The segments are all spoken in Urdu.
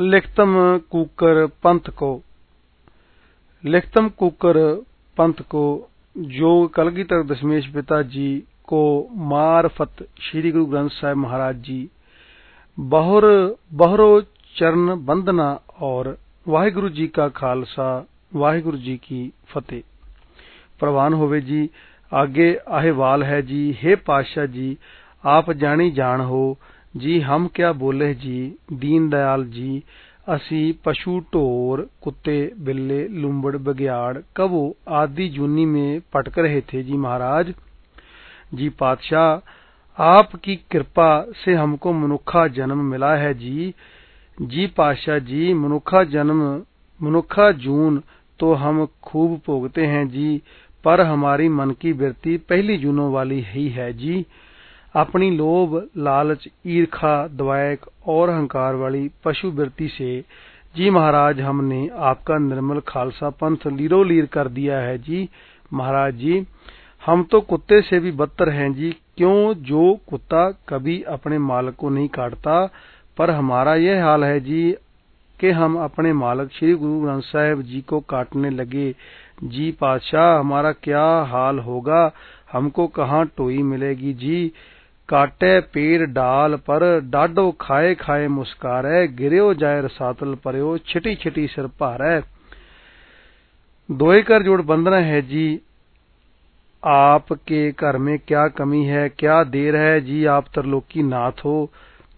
ਲਿਖਤਮ ਕੂਕਰ ਪੰਥ ਕੋ। ਲਿਖਤਮ ਕੂਕਰ ਪੰਥ ਕੋ ਜੋ ਕਲਗੀ ਕਲਗੀਧਰ ਦਸ਼ਮੇਸ਼ ਪਿਤਾ ਜੀ ਕੋ ਮਾਰਫਤ ਸ੍ਰੀ ਗੁਰੂ ਗ੍ਰੰਥ ਸਾਹਿਬ ਮਹਾਰਾਜ ਜੀ। ਬਹੁਰ ਬਹਰੋ ਚਰਨ ਬੰਦਨਾ ਔਰ ਵਾਹਿਗੁਰੂ ਜੀ ਕਾ ਖਾਲਸਾ, ਵਾਹਿਗੁਰੂ ਜੀ ਕੀ ਫਤਿਹ। ਪ੍ਰਵਾਨ ਹੋਵੇ ਜੀ, ਆਗੇ ਆਹਵਾਲ ਹੈ ਜੀ, ਹੇ ਪਾਤਸ਼ਾਹ ਜੀ, ਆਪ ਜਾਣੀ ਜਾਣ ਹੋ جی ہم کیا بولے جی؟ دین دیال جی اسی پشو ٹور، کتے، بلے، لمبڑ، بگیاڑ، کبو آدھی جونی میں پٹک رہے تھے جی مہاراج۔ جی پادشاہ، آپ کی کرپا سے ہم کو منکھا جنم ملا ہے جی۔ جی پادشاہ جی منکھا جنم منکھا جون تو ہم خوب پوگتے ہیں جی پر ہماری من کی برتی پہلی جونوں والی ہی ہے جی۔ اپنی لوب، لالچ ایرخا دوائک اور ہنکار والی پشو برتی سے جی مہاراج، ہم نے آپ کا نرمل خالصہ پنتھ لیرو لیر کر دیا ہے جی مہاراج جی۔ ہم تو کتے سے بھی بدتر ہیں جی۔ کیوں جو کتا کبھی اپنے مالک کو نہیں کاٹتا؟ پر ہمارا یہ حال ہے جی کہ ہم اپنے مالک شری گرو گرنتھ صاحب جی کو کاٹنے لگے۔ جی پادشاہ، ہمارا کیا حال ہوگا؟ ہم کو کہاں ٹوئی ملے گی جی؟ کاٹے پیر ڈال پر ڈاڈو کھائے کھائے مسکارے گریو جائے رساتل پریو چھٹی چھٹی سر پارے دوئے کر جوڑ بندنا ہے جی آپ کے گھر میں کیا کمی ہے کیا دیر ہے جی آپ ترلوکی نات ہو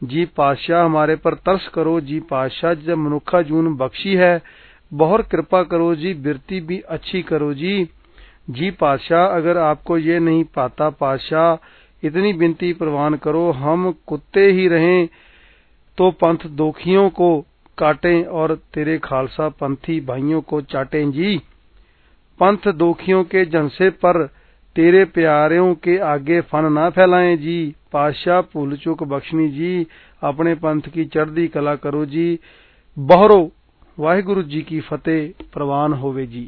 جی پادشاہ ہمارے پر ترس کرو جی پادشاہ جب منوکھا جون بخشی ہے بہر کرپا کرو جی برتی بھی اچھی کرو جی جی پادشاہ اگر آپ کو یہ نہیں پاتا پادشاہ اتنی بنتی پروان کرو، ہم کتے ہی رہیں تو پنتھ دوکھیوں کو کاٹیں اور تیرے خالصہ پنتھی بھائیوں کو چاٹیں جی۔ پنتھ دوکھیوں کے جنسے پر تیرے پیاروں کے آگے فن نہ پھیلائیں جی۔ پادشاہ پھول چوک بخشنی جی اپنے پنتھ کی چڑھتی کلا کرو جی۔ بہرو واحگرو جی کی فتح پروان ہوئے جی۔